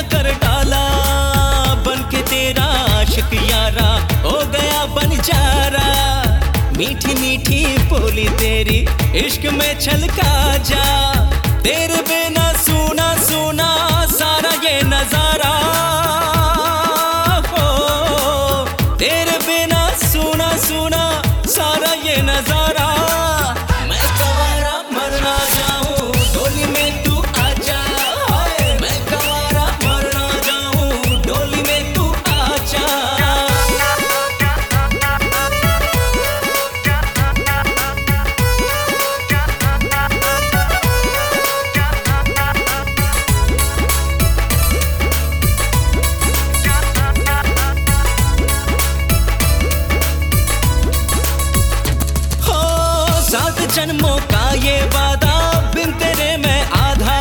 क्या कर डाला, बन के तेरा आशिक यारा, हो गया बन जारा। मीठी मीठी बोली तेरी, इश्क में छलका जा। तेरे सात जन्मों का ये वादा, बिन तेरे मैं आधा।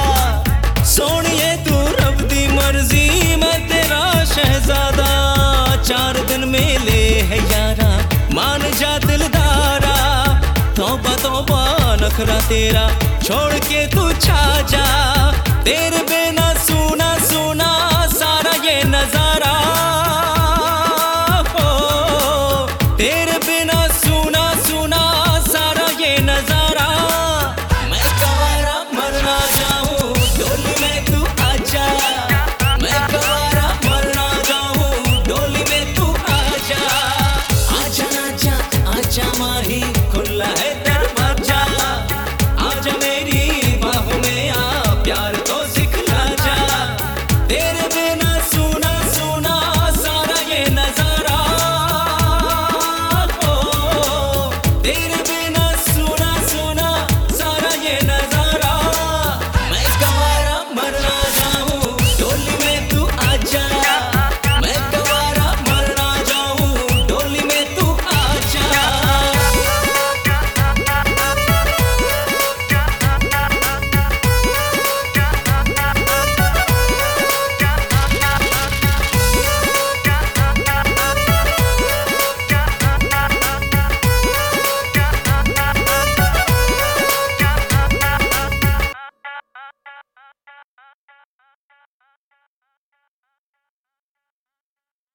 सोनिए तू रब दी मर्ज़ी, मैं तेरा शहजादा। चार दिन मेले है यारा, मान जा दिलदारा। तोबा तोबा, नखरा तेरा, छोड़ के तू छा जा। तेरे बिना सु